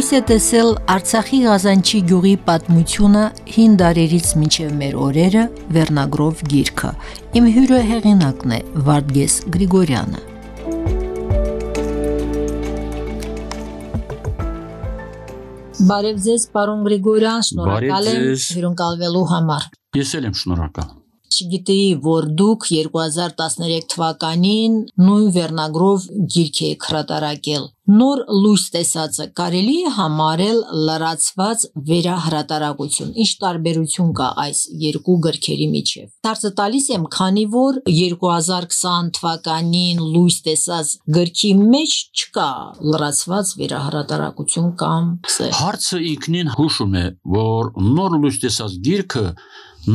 Լույս է տեսել Արցախի Ղազանչի գյուղի պատմությունը հին դարերից մինչև մեր օրերը վերնագրով գիրքը։ Իմ հյուրը հեղինակն է Վարդգես Գրիգորյանը։ Բարև ձեզ, պարոն Գրիգորյան, շնորհակալ եմ հյուրընկալվելու համար։ Ես էլ եմ շնորհակալ չգիտեի, որ դուք 2013 թվականին նույն վերնագրով գիրք եք հրատարակել։ Նոր լույս տեսածը կարելի է համարել լրացված վերահրատարակություն։ Ինչ տարբերություն կա այս երկու գրքերի միջև։ Դարձը տալիս եմ, քանի որ 2020 թվականին լույս տեսած գրքի մեջ չկա լրացված վերահրատարակություն կամ սեր։ Հարցը ինքնին հուշում է, որ նոր լույս տեսած գիրքը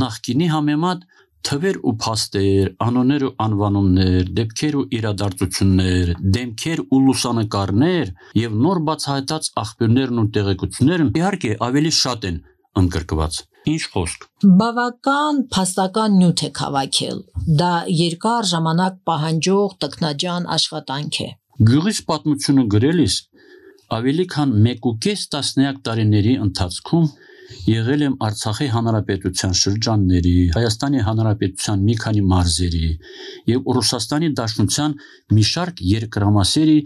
նախկինի համեմատ թվեր ու փաստեր, անուններ ու անվանումներ, դեպքեր ու իրադարձություններ, դեմքեր ու լուսանկարներ եւ նոր բացահայտած աղբյուրներն ու տեղեկություններն իհարկե ավելի շատ են ընդգրկված։ Ինչ խոսք։ Բավական փաստական նյութ է հավաքել։ Դա երկար ժամանակ պահանջող տքնաջան աշխատանք է։ Գյուղից պատմությունը գրելիս ավելի քան 1.5 տասնյակ տարիների ընթացքում եղել եմ Արցախի հանրապետության շրջանների, Հայաստանի հանրապետության մի քանի մարզերի եւ Ռուսաստանի Դաշնության մի շարք երկրամասերի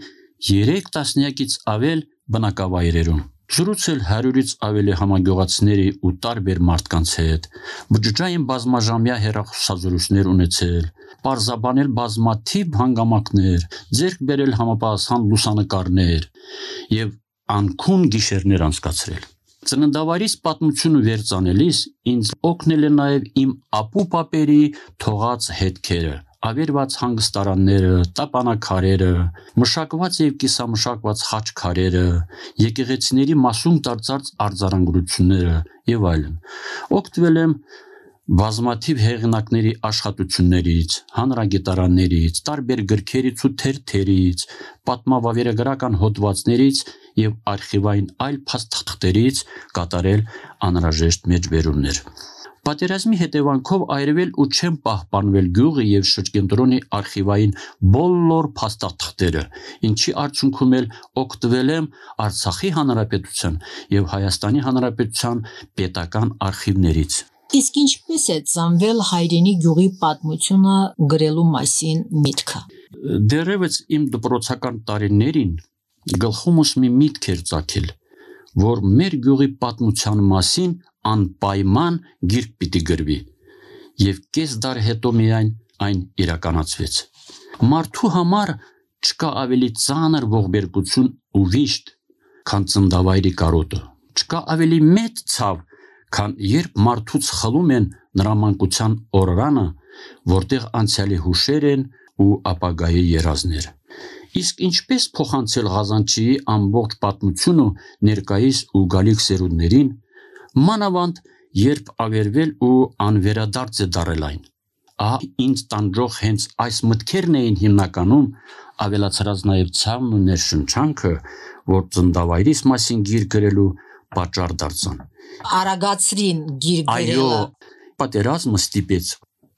3 տասնյակից ավել բնակավայրերում։ Զրուցել 100-ից ավելի համագյուղացիների ու տարբեր մարդկանց հետ, բջջային բազմաժամյա հերախոսազրույցներ ունեցել, parzabanել բազմաթիվ հանգամանքներ, ձեռք բերել համապատասխան լուսանկարներ եւ անքուն գիշերներ անցկացրել։ Ծննդավայրից պատմությունը վերցանելիս ինձ օգնել է նաև իմ ապու պապերի թողած հետքերը, ավերված հանգստարանները, տապանակարերը, մշակված եւ կիսամշակված խաչքարերը, եկեղեցիների մասում դարձած արձարանգությունները եւ այլն։ Օգտվել եմ բազմաթիվ հեղինակների աշխատություններից, հանրագիտարաններից, տարբեր գրքերից ու թերթերից, պատմավավերագրական հոդվածներից եւ արխիվային այլ փաստաթղթերից կատարել անհրաժեշտ մեջբերումներ։ Պատերազմի հետևանքով այրվել ու չեն պահպանվել գյուղի եւ շրջենտրոնի արխիվային բոլոր փաստաթղթերը, ինչի արդյունքում էլ օգտվել եմ Արցախի հանրապետության եւ Հայաստանի հանրապետության պետական արխիվներից։ Իսկ ինչպես է ծնվել հայրենի գյուղի պատմությունը գրելու մասին միտքը։ Դերևս իմ դպրոցական տարիներին գլխումս մի միտք էր ցակել, որ մեր գյուղի պատմության մասին անպայման գիրք պիտի գրվի։ Եվ կես դար հետո միայն այն իրականացվեց։ Մարդու համար չկա ավելի ծանր ողբերգություն ու վիշտ, քան ծնդավայրի կարոտը։ Չկա ավելի մեծ ցավ, քան երբ մարդուց խլում են նրա մանկության օրրանը, որտեղ անցյալի հուշեր են ու ապագայի երազներ։ Իսկ ինչպես փոխանցել Ղազանչիի ամբողջ պատմությունը ներկայիս ու գալիք սերունդներին, մանավանդ երբ ավերվել ու անվերադարձ է դարել այն։ Ահա ինձ տանջող հենց այս մտքերն էին հիմնականում ավելացրած նաև ցավն ու ներշնչանքը, որ ծնդավայրիս մասին գիր գրելու պատճառ դարձան արագացրին գիր գրելը։ Այո, պատերազմը ստիպեց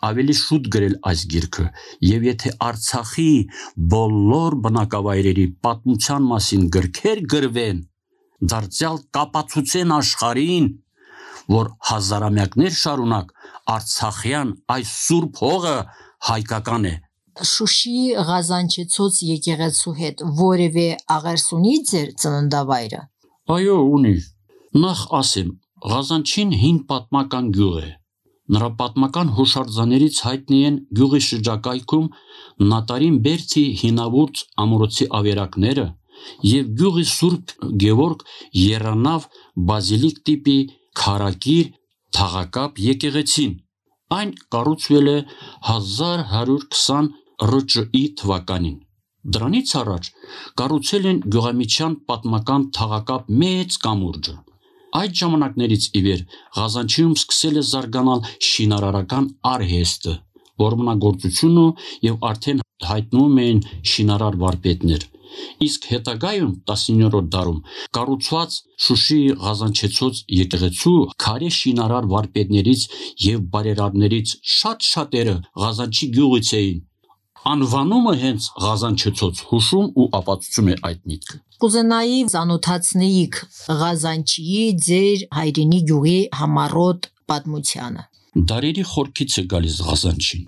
ավելի շուտ գրել այս գիրքը եւ եթե Արցախի բոլոր բնակավայրերի պատմության մասին գրքեր գրվեն դարձյալ կապացուցեն աշխարհին որ հազարամյակներ շարունակ Արցախյան այս սուրբ հողը հայկական է Շուշի Ղազանչեցոց եկեղեցու հետ որևէ աղերսունի ձեր ծննդավայրը Այո, ունի։ Նախ ասեմ, Ղազանչին հին պատմական գյուղ է։ Նրա պատմական հուշարձաներից հայտնի են գյուղի շրջակայքում Նատարին Բերցի հինավուրց ամորոցի ավերակները եւ գյուղի Սուրբ Գևորգ Երանավ բազիլիկ տիպի քարակիր թաղակապ եկեղեցին։ Այն կառուցվել է 1120 ՌՃԻ թվականին։ Դրանից առաջ կառուցել են գյուղամիջյան պատմական թաղակապ մեծ կամուրջը։ Այդ ժամանակներից ի վեր Ղազանչիում սկսել է զարգանալ շինարարական արհեստը, որմնագործությունը եւ արդեն հայտնվում էին շինարար վարպետներ։ Իսկ հետագայում 19-րդ դարում կառուցված Շուշիի Ղազանչեցոց եկեղեցու քարե շինարար վարպետներից եւ բարերարներից շատ շատերը Ղազանչի գյուղից էին։ Անվանումը հենց Ղազանչեցոց հուշում ու ապացուցում է այդ միտքը։ Կուզենայի զանոթացնեիք Ղազանչիի ձեր հայրենի գյուղի համառոտ պատմությանը։ Դարերի խորքից է գալիս Ղազանչին։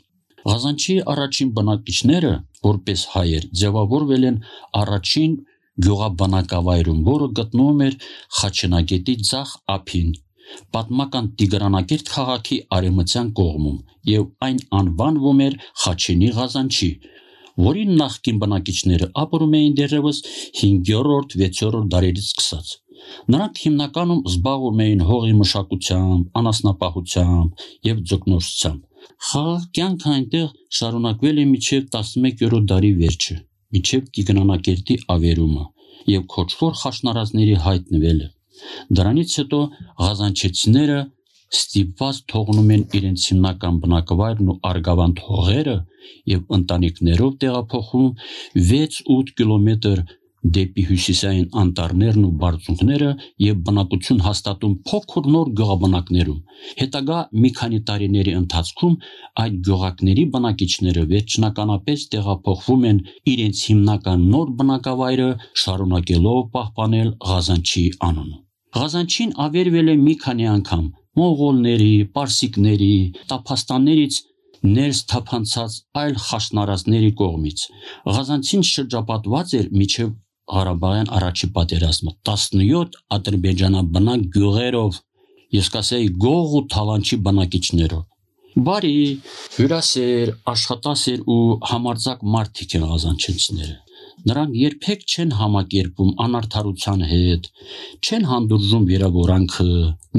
Ղազանչի առաջին բնակիչները, որպես հայեր, ձևավորվել են առաջին գյուղաբնակավայրում, որը գտնվում էր Խաչենագետի ցախ ափին, պատմական Տիգրանակերտ քաղաքի արևմտյան կողմում, եւ այն անվանվում էր Խաչենի Ղազանչի, որին նախկին բնակիչները ապրում էին դեռևս 5-րդ, 6-րդ դարերից սկսած։ Նրանք հիմնականում զբաղվում էին հողի մշակությամբ, անասնապահությամբ եւ ձկնորսությամբ։ Խաղաղ կյանքը այնտեղ շարունակվել է մինչև 11-րդ դարի վերջը, մինչև Տիգրանակերտի ավերումը եւ քոչվոր խաշնարածների հայտնվելը։ Դրանից հետո ղազանչեցիները ստիպված թողնում են իրենց հիմնական բնակավայրն ու արգավանդ հողերը եւ ընտանիքներով տեղափոխվում 6-8 կիլոմետր դեպի հյուսիսային անտառներն ու բարձունքները եւ բնակություն հաստատում փոքր նոր գյուղաբնակներում։ Հետագա մի քանի տարիների ընթացքում այդ գյուղակների բնակիչները վերջնականապես տեղափոխվում են իրենց հիմնական նոր բնակավայրը, շարունակելով պահպանել Ղազանչի անունը։ Ղազանչին ավերվել է մի քանի անգամ. Մողոլների, պարսիկների, տափաստաններից ներս թափանցած այլ խաշնարածների կողմից։ Ղազանցին շրջապատված էր միջև Ղարաբաղյան առաջի պատերազմը 17 ադրբեջանաբնակ գյուղերով, ես կասեի գող ու թալանչի բնակիչներով։ Բարի, հյուրասեր, աշխատասեր ու համարձակ մարդիկ են ղազանչենցիները։ Նրանք երբեք չեն համակերպում անարթարության հետ, չեն հանդուրժում վերավորանքը,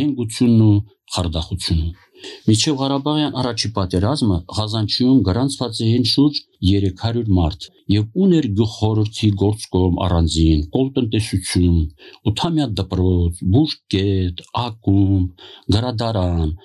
նենգությունն ու խարդախությունը։ Միջև Ղարաբաղյան առաջի պատերազմը Ղազանչիում գրանցված էին շուրջ 300 մարդ եւ ուներ գյուղխորհրդի գործկոմ առանձին, կոլտնտեսություն, ութամյա դպրոց, բուժկետ, ակումբ, գրադարան,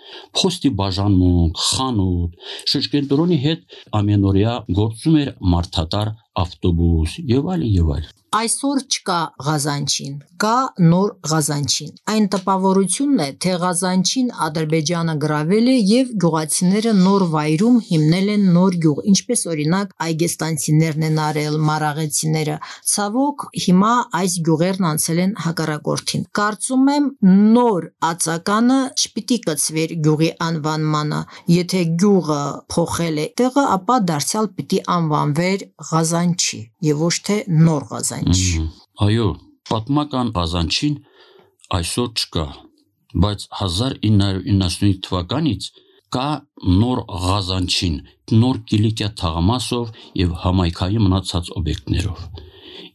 փոստի բաժանմունք, խանութ, շրջենտրոնի հետ ամենօրյա գործում էր մարդատար ավտոբուս եւ այլն եւ այլն այսօր չկա Ղազանչին, կա նոր Ղազանչին։ Այն տպավորությունն է, թե Ղազանչին Ադրբեջանը գրավել է եւ գյուղացիները նոր վայրում հիմնել են նոր գյուղ, ինչպես օրինակ այգեստանցիներն են արել, մարաղեցիները։ Ցավոք, հիմա այս գյուղերն անցել են հակառակորդին։ Կարծում եմ նոր ածականը չպիտի կծվեր գյուղի անվանմանը։ Եթե գյուղը փոխել է տեղը, ապա դարձյալ պիտի անվանվեր Ղազանչի եւ ոչ թե նոր Ղազանչ Ղազանչ։ Այո, պատմական Ղազանչին այսօր չկա, բայց 1995 թվականից կա նոր Ղազանչին, նոր Կիլիկիա թաղամասով եւ համայնքայի մնացած օբյեկտներով։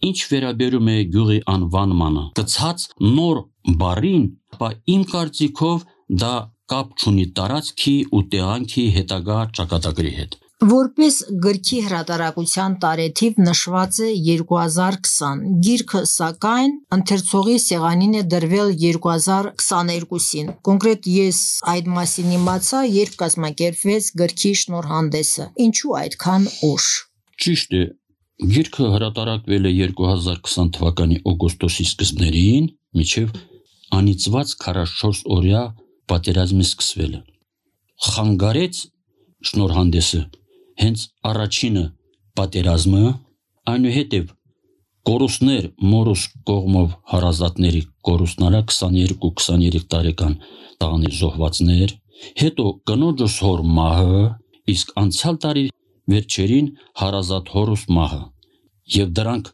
Ինչ վերաբերում է գյուղի անվանմանը, գցած նոր բարին, ապա իմ կարծիքով դա կապ չունի տարածքի ու տեղանքի հետագա ճակատագրի հետ։ Որպես գրքի հրատարակության տարեթիվ նշված է 2020, գիրքը սակայն ընթերցողի սեղանին է դրվել 2022-ին։ Կոնկրետ ես այդ մասին իմացա, երբ կազմակերպվեց գրքի շնորհանդեսը։ Ինչու այդքան ուշ։ Ճիշտ է, Գիրքը հրատարակվել է 2020 թվականի օգոստոսի սկզբներին, միջև անիծված 44 օրյա պատերազմի սկսվելը։ Խանգարեց շնորհանդեսը հենց առաջինը պատերազմը, այնուհետև կորուստներ մորուս կողմով հարազատների կորուստնալա 22-23 տարեկան տղաների զոհվածներ, հետո կնոջս հոր մահը, իսկ անցյալ տարի վերջերին հարազատ հորուս մահը։ Եվ դրանք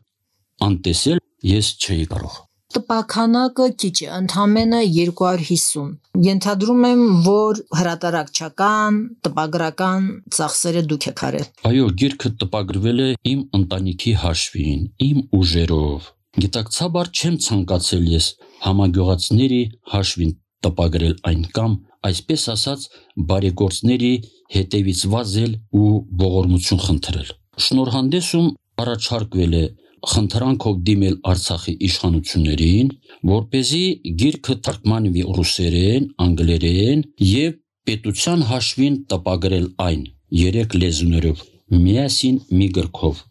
անտեսել ես չէի կարող տպականակը քիչ է, ընդամենը 250։ Ենթադրում եմ, որ հրատարակչական, տպագրական ծախսերը դուք եք արել։ Այո, գիրքը տպագրվել է իմ ընտանիքի հաշվին, իմ ուժերով։ Գիտակցաբար չեմ ցանկացել ես համագյուղացիների հաշվին տպագրել այն կամ այսպես ասած բարեգործների հետևից վազել ու ողորմություն խնդրել։ Շնորհանդեսում առաջարկվել է խնդրանքով դիմել Արցախի իշխանություններին, որ เป զի գիրքը թարգմանվի ռուսերեն, անգլերեն եւ պետության հաշվին տպագրել այն երեք լեզուներով միասին մի գրքով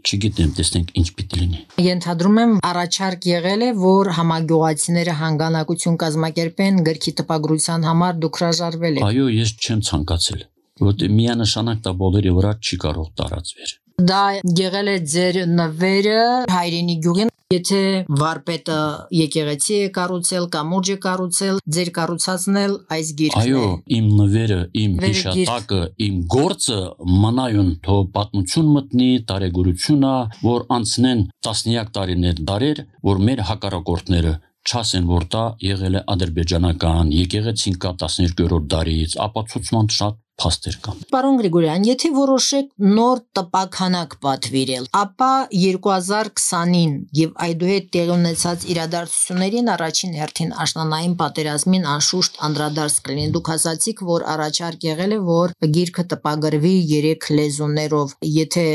չգիտեմ, տեսնենք ինչ պիտի լինի։ Ենթադրում եմ առաջարկ եղել է, որ համագյուղացիները հանգանակություն կազմակերպեն գրքի տպագրության համար դուք հրաժարվել եք։ Այո, ես չեմ ցանկացել, որտեղ միանշանակ դա բոլորի վրա չի կարող տարածվել։ Դա եղել է ձեր նվերը հայրենի գյուղին Եթե վարպետը եկեղեցի է կառուցել կամ ուժ է կառուցել, ձեր կառուցածն էլ այս գիրքն է։ Այո, իմ նվերը, իմ հիշատակը, իմ գործը մնայուն թո պատմություն մտնի, տարեգորությունա, որ անցնեն տասնյակ տարիներ, դարեր, որ մեր հակառակորդները չասեն որ դա եղել է ադրբեջանական եկեղեցին կա 12-րդ դարից ապացուցման շատ փաստեր կան։ Պարոն Գրիգորյան, եթե որոշեք նոր տպականակ պատվիրել, ապա 2020-ին եւ այդուհետ տեղի ունեցած իրադարձություններին առաջին հերթին աշնանային պատերազմին անշուշտ անդրադարձ կլինի։ Դուք ասացիք, որ առաջարկ եղել է, որ գիրքը տպագրվի 3 լեզուներով։ Եթե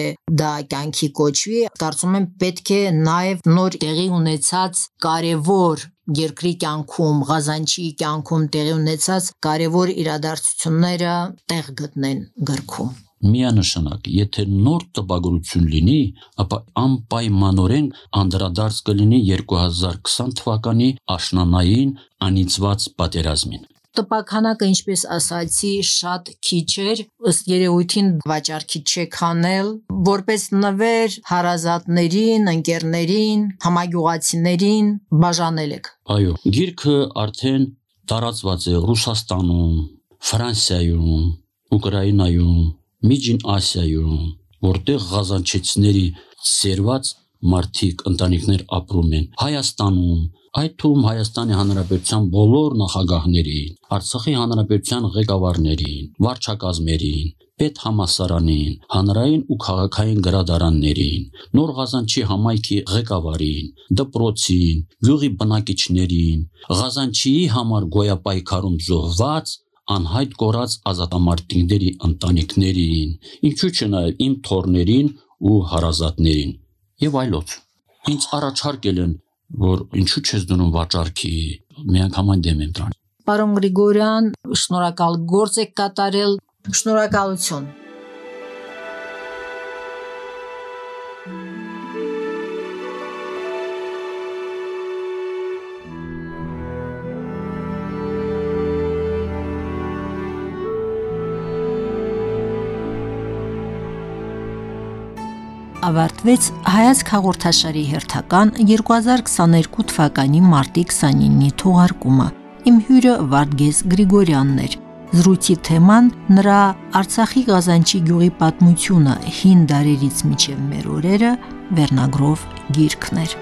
դա կյանքի կոչվի, կարծում եմ պետք է նաեւ նոր տեղի ունեցած կարևոր երկրի կյանքում, Ղազանչի կյանքում տեղի ունեցած կարևոր իրադարձությունները տեղ գտնեն գրքում միանշանակ եթե նոր տպագրություն լինի, ապա անպայմանորեն անդրադարձ կլինի 2020 թվականի աշնանային անիծված պատերազմին տպականակը ինչպես ասացի շատ քիչ էր ըստ երևույթին վաճառքի չեք անել որպես նվեր հարազատներին ընկերներին համագյուղացիներին բաժանել եք այո գիրքը արդեն տարածված է Ռուսաստանում Ֆրանսիայում Ուկրաինայում Միջին Ասիայում որտեղ ղազանչեցիների սերված մարդիկ ընտանիքներ ապրում են Հայաստանում այդ թվում Հայաստանի Հանրապետության բոլոր նախագահներին, Արցախի Հանրապետության ղեկավարներին, վարչակազմերին, պետ համասարանին, հանրային ու քաղաքային գրադարաններին, Նոր Ղազանչի համայնքի ղեկավարին, դպրոցին, գյուղի բնակիչներին, Ղազանչիի համար գոյապայքարում զոհված անհայտ կորած ազատամարտիկների ընտանիքներին, ինչու՞ չնայել իմ թորներին ու հարազատներին եւ այլոց։ Ինչ առաջարկել են, որ ինչու չես դնում վաճառքի, միանգամայն դեմ եմ դրան։ Պարոն Գրիգորյան, շնորհակալ գործ եք կատարել Շնորհակալություն։ ավարտվեց հայացք հաղորդաշարի հերթական 2022 թվականի մարտի 29-ի թողարկումը։ Իմ հյուրը Վարդգես Գրիգորյանն էր։ Զրույցի թեման նրա Արցախի Ղազանչի գյուղի պատմությունը հին դարերից մինչև մեր օրերը վերնագրով գիրքն էր։